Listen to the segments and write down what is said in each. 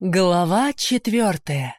Глава четвертая.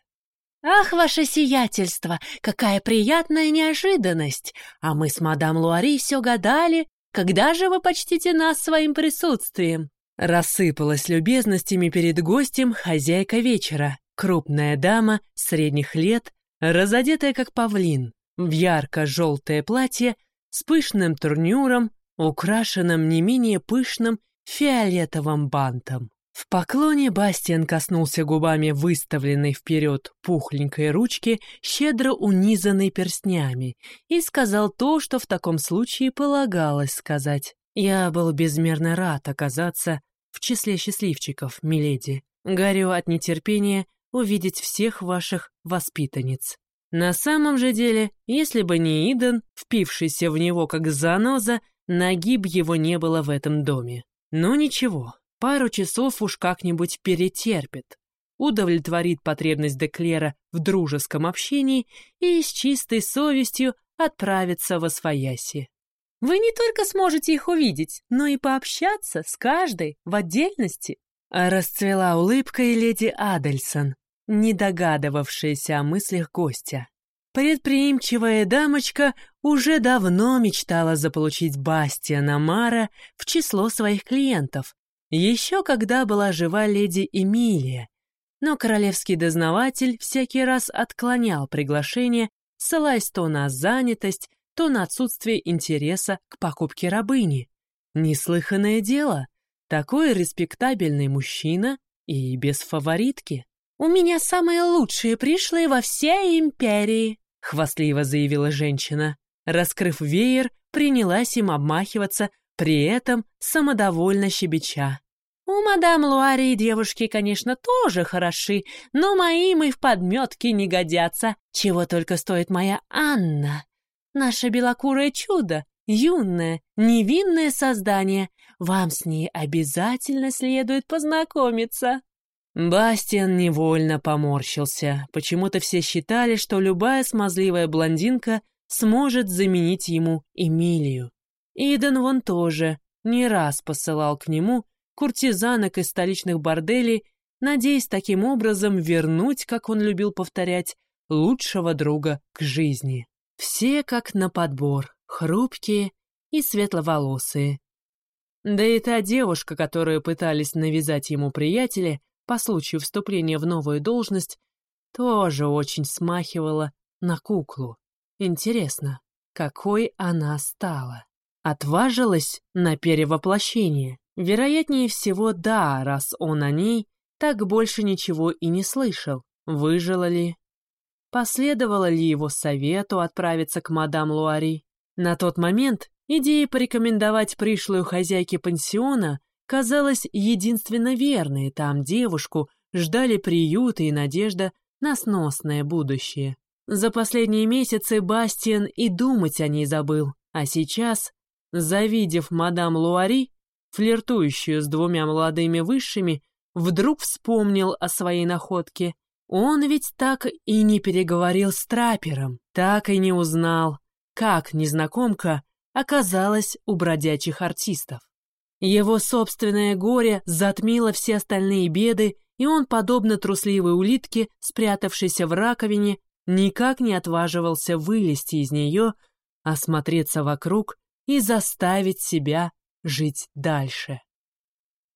«Ах, ваше сиятельство, какая приятная неожиданность! А мы с мадам Луари все гадали, когда же вы почтите нас своим присутствием?» Рассыпалась любезностями перед гостем хозяйка вечера, крупная дама средних лет, разодетая как павлин, в ярко-желтое платье с пышным турнюром, украшенным не менее пышным фиолетовым бантом. В поклоне Бастиан коснулся губами выставленной вперед пухленькой ручки, щедро унизанной перстнями, и сказал то, что в таком случае полагалось сказать. «Я был безмерно рад оказаться в числе счастливчиков, миледи. Горю от нетерпения увидеть всех ваших воспитанниц». На самом же деле, если бы не Иден, впившийся в него как заноза, ноги б его не было в этом доме. Но ничего, Пару часов уж как-нибудь перетерпит, удовлетворит потребность Деклера в дружеском общении и с чистой совестью отправится во свояси. Вы не только сможете их увидеть, но и пообщаться с каждой в отдельности. Расцвела улыбкой леди Адельсон, не догадывавшаяся о мыслях гостя. Предприимчивая дамочка уже давно мечтала заполучить Бастиана Мара в число своих клиентов еще когда была жива леди Эмилия, но королевский дознаватель всякий раз отклонял приглашение, ссылаясь то на занятость, то на отсутствие интереса к покупке рабыни. Неслыханное дело, такой респектабельный мужчина и без фаворитки. «У меня самые лучшие пришлые во всей империи», — хвастливо заявила женщина. Раскрыв веер, принялась им обмахиваться, при этом самодовольно щебеча. «У мадам Луари девушки, конечно, тоже хороши, но моим и в подметки не годятся. Чего только стоит моя Анна. Наше белокурое чудо, юное, невинное создание. Вам с ней обязательно следует познакомиться». Бастиан невольно поморщился. Почему-то все считали, что любая смазливая блондинка сможет заменить ему Эмилию. Иден вон тоже не раз посылал к нему куртизанок из столичных борделей, надеясь таким образом вернуть, как он любил повторять, лучшего друга к жизни. Все как на подбор, хрупкие и светловолосые. Да и та девушка, которую пытались навязать ему приятели по случаю вступления в новую должность, тоже очень смахивала на куклу. Интересно, какой она стала? Отважилась на перевоплощение? Вероятнее всего, да, раз он о ней так больше ничего и не слышал. Выжила ли? Последовало ли его совету отправиться к мадам Луари? На тот момент идея порекомендовать пришлую хозяйке пансиона казалась единственно верной, там девушку ждали приют и надежда на сносное будущее. За последние месяцы Бастиан и думать о ней забыл, а сейчас Завидев мадам Луари, флиртующую с двумя молодыми высшими, вдруг вспомнил о своей находке. Он ведь так и не переговорил с трапером, так и не узнал, как незнакомка оказалась у бродячих артистов. Его собственное горе затмило все остальные беды, и он, подобно трусливой улитке, спрятавшейся в раковине, никак не отваживался вылезти из нее, осмотреться вокруг и заставить себя жить дальше.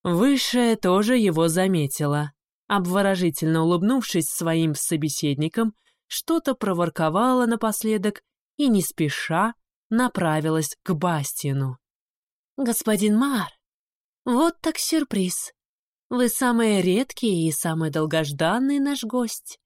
Высшая тоже его заметила. Обворожительно улыбнувшись своим собеседникам, что-то проворковала напоследок и не спеша направилась к Бастину. «Господин Мар, вот так сюрприз. Вы самый редкий и самый долгожданный наш гость,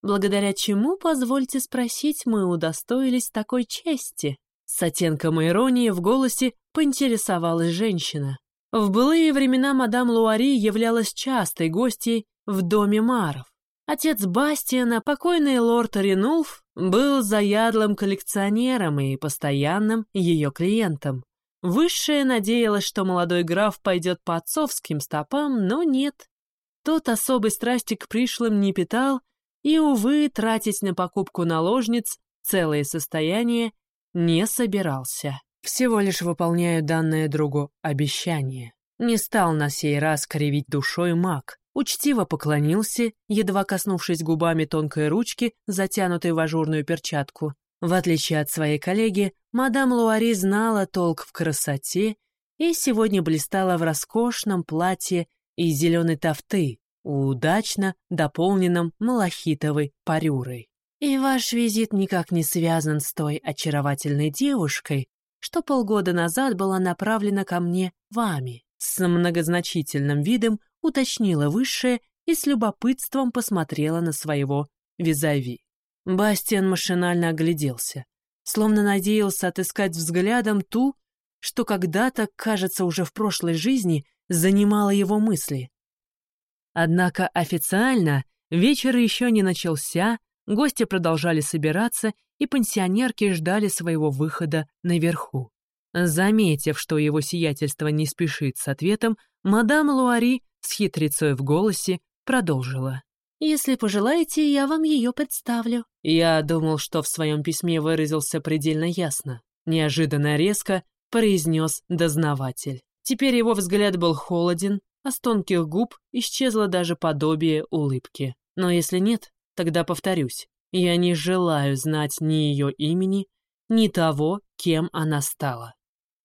благодаря чему, позвольте спросить, мы удостоились такой чести». С оттенком иронии в голосе поинтересовалась женщина. В былые времена мадам Луари являлась частой гостьей в доме Маров. Отец Бастиана, покойный лорд Ренулф, был заядлым коллекционером и постоянным ее клиентом. Высшая надеялась, что молодой граф пойдет по отцовским стопам, но нет. Тот особой страсти к пришлым не питал, и, увы, тратить на покупку наложниц целое состояние не собирался. Всего лишь выполняю данное другу обещание. Не стал на сей раз кривить душой маг. учтиво поклонился, едва коснувшись губами тонкой ручки, затянутой в ажурную перчатку. В отличие от своей коллеги, мадам Луари знала толк в красоте и сегодня блистала в роскошном платье из зеленой тафты, удачно дополненном малахитовой парюрой. И ваш визит никак не связан с той очаровательной девушкой, что полгода назад была направлена ко мне вами. С многозначительным видом уточнила высшее и с любопытством посмотрела на своего визави. Бастиан машинально огляделся, словно надеялся отыскать взглядом ту, что когда-то, кажется, уже в прошлой жизни занимала его мысли. Однако официально вечер еще не начался, гости продолжали собираться, и пансионерки ждали своего выхода наверху. Заметив, что его сиятельство не спешит с ответом, мадам Луари с хитрецой в голосе продолжила. «Если пожелаете, я вам ее представлю». Я думал, что в своем письме выразился предельно ясно. Неожиданно резко произнес дознаватель. Теперь его взгляд был холоден, а с тонких губ исчезло даже подобие улыбки. Но если нет, тогда повторюсь. Я не желаю знать ни ее имени, ни того, кем она стала.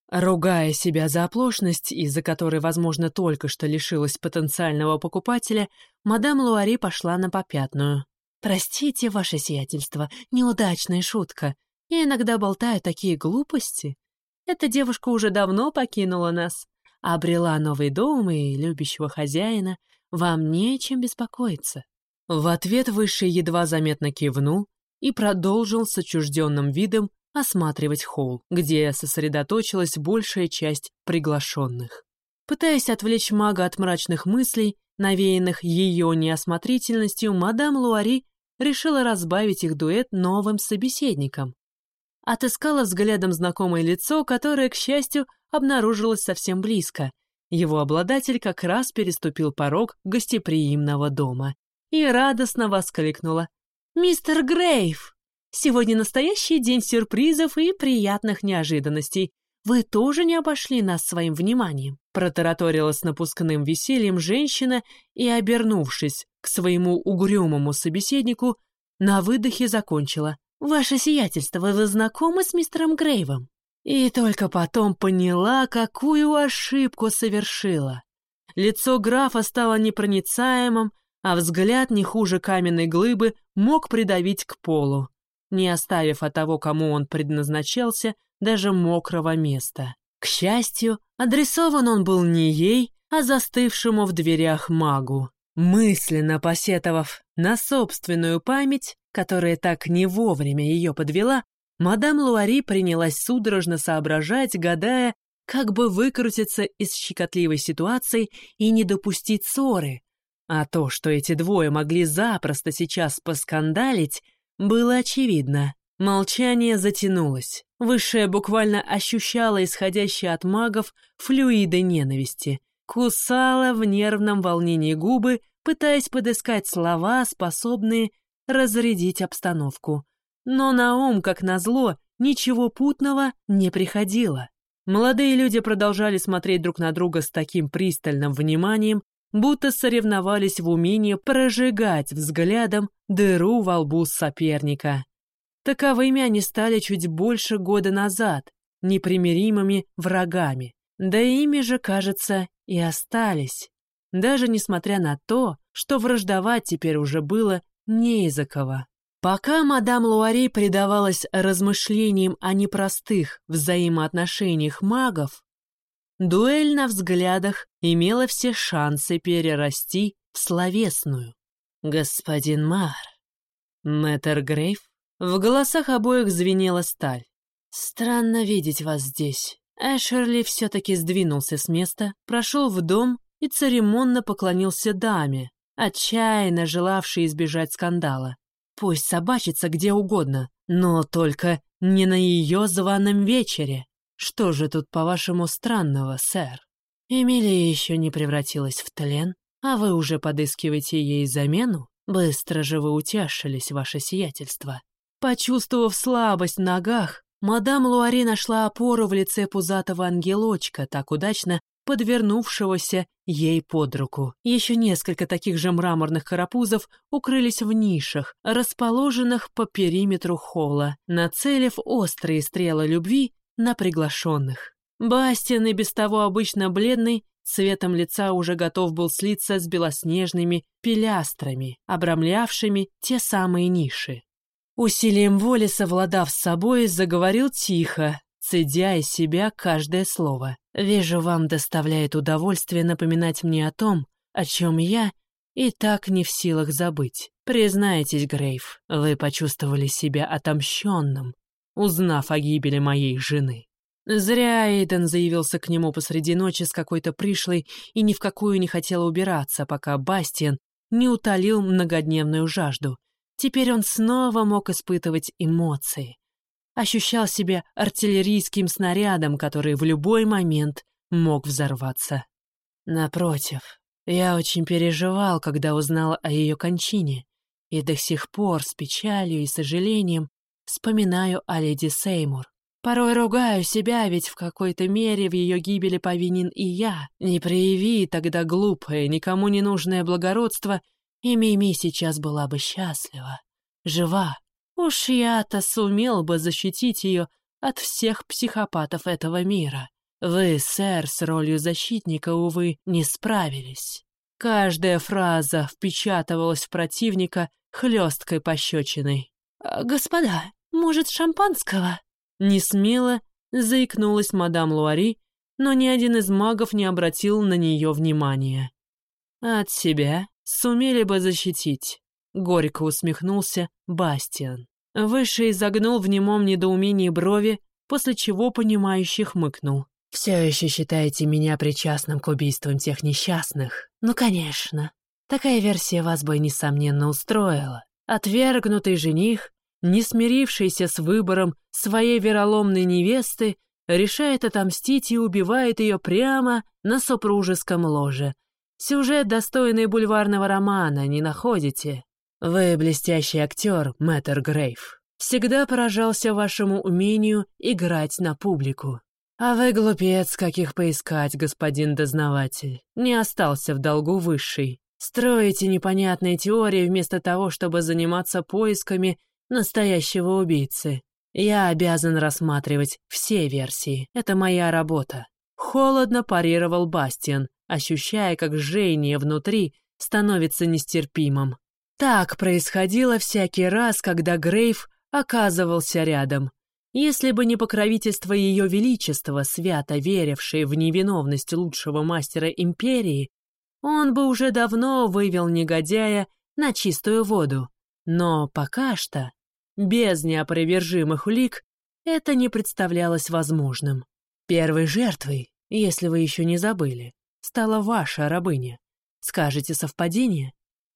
Ругая себя за оплошность, из-за которой, возможно, только что лишилась потенциального покупателя, мадам Луари пошла на попятную. «Простите, ваше сиятельство, неудачная шутка. Я иногда болтаю такие глупости. Эта девушка уже давно покинула нас, обрела новый дом и любящего хозяина. Вам нечем беспокоиться». В ответ Высший едва заметно кивнул и продолжил с отчужденным видом осматривать холл, где сосредоточилась большая часть приглашенных. Пытаясь отвлечь мага от мрачных мыслей, навеянных ее неосмотрительностью, мадам Луари решила разбавить их дуэт новым собеседником. Отыскала взглядом знакомое лицо, которое, к счастью, обнаружилось совсем близко. Его обладатель как раз переступил порог гостеприимного дома и радостно воскликнула. «Мистер Грейв!» Сегодня настоящий день сюрпризов и приятных неожиданностей. Вы тоже не обошли нас своим вниманием. Протараторила с напускным весельем женщина и, обернувшись к своему угрюмому собеседнику, на выдохе закончила. «Ваше сиятельство, вы знакомы с мистером Грейвом?» И только потом поняла, какую ошибку совершила. Лицо графа стало непроницаемым, а взгляд не хуже каменной глыбы мог придавить к полу не оставив от того, кому он предназначался, даже мокрого места. К счастью, адресован он был не ей, а застывшему в дверях магу. Мысленно посетовав на собственную память, которая так не вовремя ее подвела, мадам Луари принялась судорожно соображать, гадая, как бы выкрутиться из щекотливой ситуации и не допустить ссоры. А то, что эти двое могли запросто сейчас поскандалить, было очевидно. Молчание затянулось. Высшая буквально ощущала исходящие от магов флюиды ненависти. Кусала в нервном волнении губы, пытаясь подыскать слова, способные разрядить обстановку. Но на ум, как назло, ничего путного не приходило. Молодые люди продолжали смотреть друг на друга с таким пристальным вниманием, будто соревновались в умении прожигать взглядом дыру во лбу соперника. Таковыми они стали чуть больше года назад, непримиримыми врагами. Да ими же, кажется, и остались. Даже несмотря на то, что враждовать теперь уже было не из-за кого. Пока мадам Луари предавалась размышлениям о непростых взаимоотношениях магов, Дуэль на взглядах имела все шансы перерасти в словесную. «Господин Мар», «Мэтр Грейв», в голосах обоих звенела сталь. «Странно видеть вас здесь». Эшерли все-таки сдвинулся с места, прошел в дом и церемонно поклонился даме, отчаянно желавшей избежать скандала. Пусть собачится где угодно, но только не на ее званом вечере. Что же тут, по-вашему, странного, сэр? Эмилия еще не превратилась в тлен, а вы уже подыскиваете ей замену? Быстро же вы утешились, ваше сиятельство. Почувствовав слабость в ногах, мадам Луари нашла опору в лице пузатого ангелочка, так удачно подвернувшегося ей под руку. Еще несколько таких же мраморных карапузов укрылись в нишах, расположенных по периметру холла, нацелив острые стрелы любви на приглашенных. Бастиан и без того обычно бледный, цветом лица уже готов был слиться с белоснежными пилястрами, обрамлявшими те самые ниши. Усилием воли, совладав с собой, заговорил тихо, цедя из себя каждое слово. «Вижу, вам доставляет удовольствие напоминать мне о том, о чем я и так не в силах забыть. Признайтесь, Грейв, вы почувствовали себя отомщенным, узнав о гибели моей жены». Зря Эйден заявился к нему посреди ночи с какой-то пришлой и ни в какую не хотел убираться, пока Бастиан не утолил многодневную жажду. Теперь он снова мог испытывать эмоции ощущал себя артиллерийским снарядом, который в любой момент мог взорваться. Напротив, я очень переживал, когда узнал о ее кончине, и до сих пор с печалью и сожалением вспоминаю о леди Сеймур. Порой ругаю себя, ведь в какой-то мере в ее гибели повинен и я. Не прояви тогда глупое, никому не нужное благородство, и Мими сейчас была бы счастлива, жива, Уж я-то сумел бы защитить ее от всех психопатов этого мира. Вы, сэр, с ролью защитника, увы, не справились. Каждая фраза впечатывалась в противника хлесткой пощечиной. «А, «Господа, может, шампанского?» Несмело заикнулась мадам Луари, но ни один из магов не обратил на нее внимания. «От себя сумели бы защитить», Горько усмехнулся Бастиан. Выше изогнул в немом недоумении брови, после чего понимающий хмыкнул. «Все еще считаете меня причастным к убийствам тех несчастных? Ну, конечно. Такая версия вас бы, несомненно, устроила. Отвергнутый жених, не смирившийся с выбором своей вероломной невесты, решает отомстить и убивает ее прямо на супружеском ложе. Сюжет, достойный бульварного романа, не находите? Вы блестящий актер, мэтр Грейв. Всегда поражался вашему умению играть на публику. А вы глупец, каких поискать, господин дознаватель. Не остался в долгу высший. Строите непонятные теории вместо того, чтобы заниматься поисками настоящего убийцы. Я обязан рассматривать все версии. Это моя работа. Холодно парировал Бастиан, ощущая, как жжение внутри становится нестерпимым. Так происходило всякий раз, когда Грейв оказывался рядом. Если бы не покровительство Ее Величества, свято верившей в невиновность лучшего мастера Империи, он бы уже давно вывел негодяя на чистую воду. Но пока что, без неопровержимых улик, это не представлялось возможным. Первой жертвой, если вы еще не забыли, стала ваша рабыня. Скажете совпадение?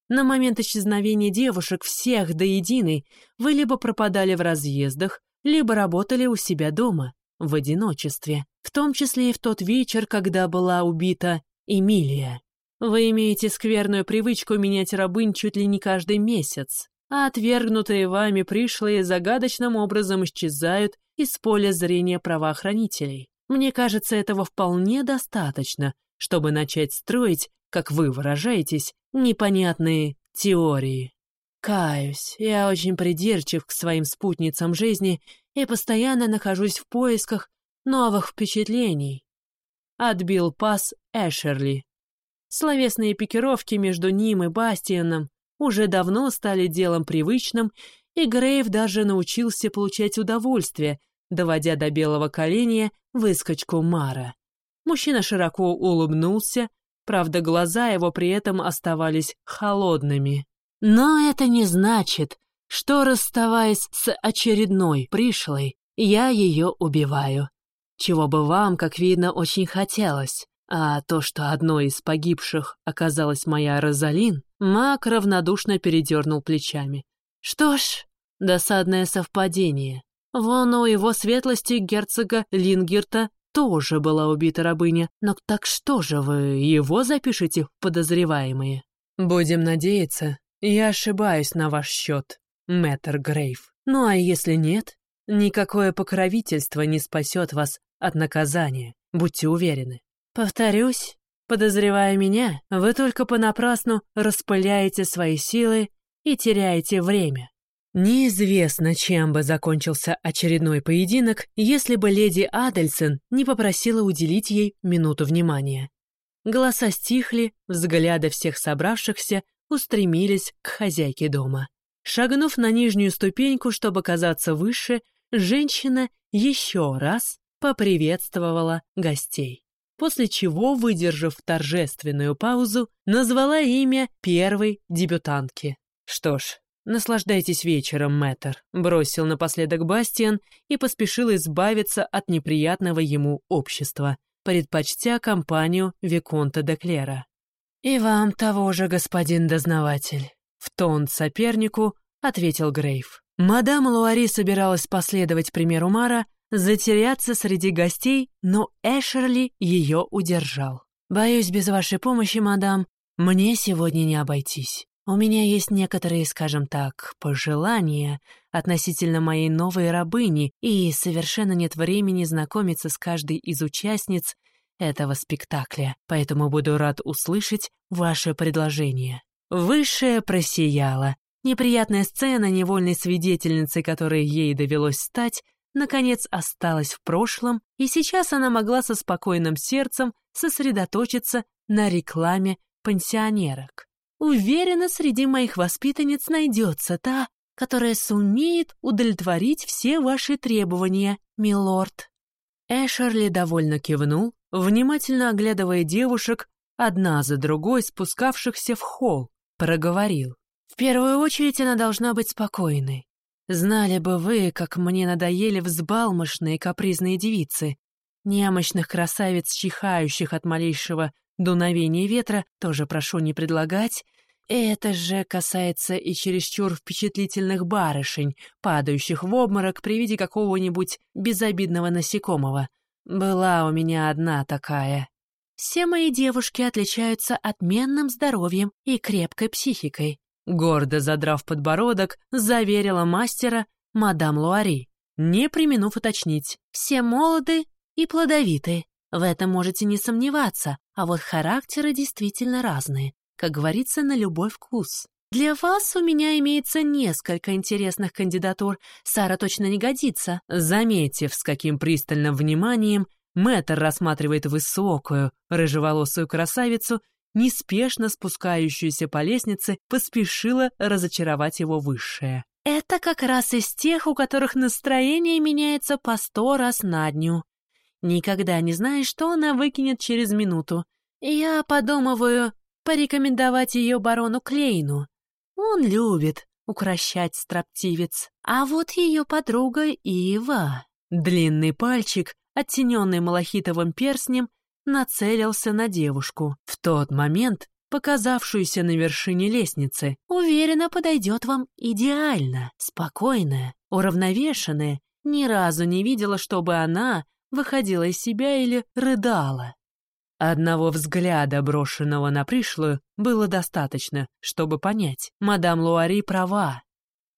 На момент исчезновения девушек всех до единой вы либо пропадали в разъездах, либо работали у себя дома, в одиночестве, в том числе и в тот вечер, когда была убита Эмилия. Вы имеете скверную привычку менять рабынь чуть ли не каждый месяц, а отвергнутые вами пришлые загадочным образом исчезают из поля зрения правоохранителей. Мне кажется, этого вполне достаточно, чтобы начать строить, как вы выражаетесь, непонятные теории. Каюсь, я очень придирчив к своим спутницам жизни и постоянно нахожусь в поисках новых впечатлений. Отбил пас Эшерли. Словесные пикировки между ним и Бастианом уже давно стали делом привычным, и Грейв даже научился получать удовольствие, доводя до белого коленя выскочку Мара. Мужчина широко улыбнулся, Правда, глаза его при этом оставались холодными. Но это не значит, что, расставаясь с очередной пришлой, я ее убиваю. Чего бы вам, как видно, очень хотелось. А то, что одной из погибших оказалась моя Розалин, маг равнодушно передернул плечами. Что ж, досадное совпадение. Вон у его светлости герцога Лингерта тоже была убита рабыня. Но так что же вы его запишете в подозреваемые? Будем надеяться, я ошибаюсь на ваш счет, мэтр Грейв. Ну а если нет, никакое покровительство не спасет вас от наказания, будьте уверены. Повторюсь, подозревая меня, вы только понапрасну распыляете свои силы и теряете время. Неизвестно, чем бы закончился очередной поединок, если бы леди Адельсон не попросила уделить ей минуту внимания. Голоса стихли, взгляды всех собравшихся устремились к хозяйке дома. Шагнув на нижнюю ступеньку, чтобы казаться выше, женщина еще раз поприветствовала гостей. После чего, выдержав торжественную паузу, назвала имя первой дебютантки. «Что ж, наслаждайтесь вечером, мэтр», — бросил напоследок Бастиан и поспешил избавиться от неприятного ему общества, предпочтя компанию Виконта де Клера. «И вам того же, господин дознаватель», — в тон сопернику ответил Грейв. Мадам Луари собиралась последовать примеру Мара, затеряться среди гостей, но Эшерли ее удержал. «Боюсь, без вашей помощи, мадам, мне сегодня не обойтись. У меня есть некоторые, скажем так, пожелания относительно моей новой рабыни, и совершенно нет времени знакомиться с каждой из участниц этого спектакля, поэтому буду рад услышать ваше предложение». Высшая просияла, Неприятная сцена невольной свидетельницы, которой ей довелось стать, наконец осталась в прошлом, и сейчас она могла со спокойным сердцем сосредоточиться на рекламе пансионерок. Уверена, среди моих воспитанниц найдется та, которая сумеет удовлетворить все ваши требования, милорд. Эшерли довольно кивнул, внимательно оглядывая девушек, одна за другой спускавшихся в холл, проговорил. В первую очередь она должна быть спокойной. Знали бы вы, как мне надоели взбалмошные капризные девицы. Немощных красавиц, чихающих от малейшего дуновения ветра, тоже прошу не предлагать. Это же касается и чересчур впечатлительных барышень, падающих в обморок при виде какого-нибудь безобидного насекомого. Была у меня одна такая. Все мои девушки отличаются отменным здоровьем и крепкой психикой. Гордо задрав подбородок, заверила мастера мадам Луари, не применув уточнить. «Все молоды и плодовиты. В этом можете не сомневаться, а вот характеры действительно разные, как говорится, на любой вкус. Для вас у меня имеется несколько интересных кандидатур. Сара точно не годится». Заметив, с каким пристальным вниманием Мэтр рассматривает высокую, рыжеволосую красавицу, неспешно спускающуюся по лестнице, поспешила разочаровать его высшее. «Это как раз из тех, у которых настроение меняется по сто раз на дню. Никогда не знаешь, что она выкинет через минуту. Я подумываю порекомендовать ее барону Клейну. Он любит укращать строптивец. А вот ее подруга Ива. Длинный пальчик, оттененный малахитовым перстнем, нацелился на девушку. В тот момент, показавшуюся на вершине лестницы, уверенно подойдет вам идеально, спокойная, уравновешенная, ни разу не видела, чтобы она выходила из себя или рыдала. Одного взгляда, брошенного на пришлую, было достаточно, чтобы понять, мадам Луари права.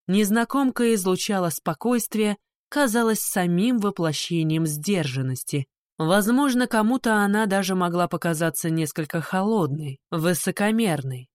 Незнакомка излучала спокойствие, казалась самим воплощением сдержанности, Возможно, кому-то она даже могла показаться несколько холодной, высокомерной.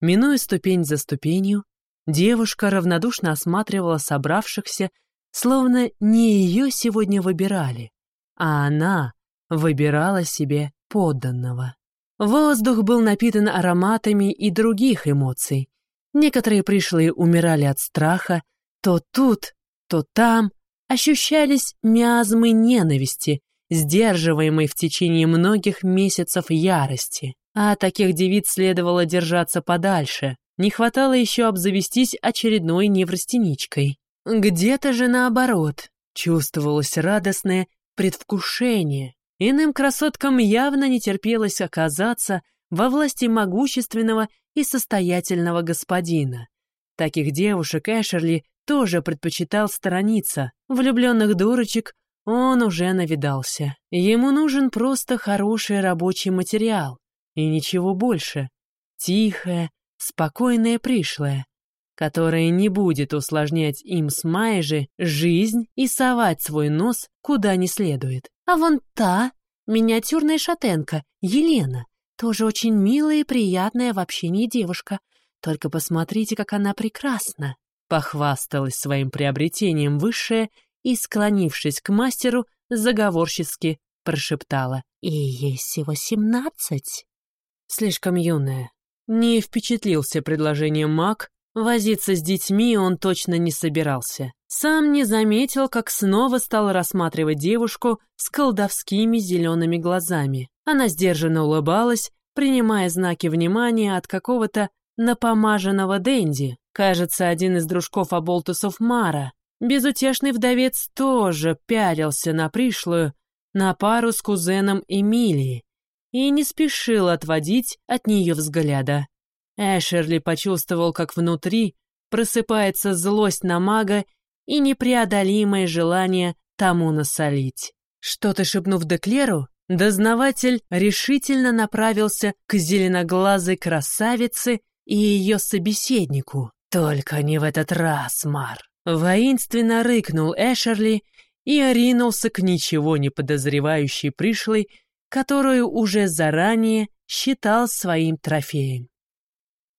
Минуя ступень за ступенью, девушка равнодушно осматривала собравшихся, словно не ее сегодня выбирали, а она выбирала себе подданного. Воздух был напитан ароматами и других эмоций. Некоторые пришлые умирали от страха, то тут, то там ощущались миазмы ненависти, сдерживаемой в течение многих месяцев ярости. А таких девиц следовало держаться подальше. Не хватало еще обзавестись очередной неврастеничкой. Где-то же наоборот, чувствовалось радостное предвкушение. Иным красоткам явно не терпелось оказаться во власти могущественного и состоятельного господина. Таких девушек Эшерли тоже предпочитал сторониться. Влюбленных дурочек он уже навидался. Ему нужен просто хороший рабочий материал. И ничего больше. Тихое, спокойное пришлое, которое не будет усложнять им с Майжи жизнь и совать свой нос куда не следует. А вон та, миниатюрная шатенка, Елена, тоже очень милая и приятная в общении девушка. Только посмотрите, как она прекрасна!» Похвасталась своим приобретением высшая и, склонившись к мастеру, заговорчески прошептала. «И ей всего семнадцать?» Слишком юная. Не впечатлился предложением маг, возиться с детьми он точно не собирался. Сам не заметил, как снова стал рассматривать девушку с колдовскими зелеными глазами. Она сдержанно улыбалась, принимая знаки внимания от какого-то напомаженного Дэнди. Кажется, один из дружков оболтусов Мара. Безутешный вдовец тоже пялился на пришлую, на пару с кузеном Эмилии, и не спешил отводить от нее взгляда. Эшерли почувствовал, как внутри просыпается злость на мага и непреодолимое желание тому насолить. Что-то шепнув Деклеру, дознаватель решительно направился к зеленоглазой красавице и ее собеседнику. «Только не в этот раз, Мар!» Воинственно рыкнул Эшерли и ринулся к ничего не подозревающей пришлой которую уже заранее считал своим трофеем.